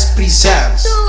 Jazz presents.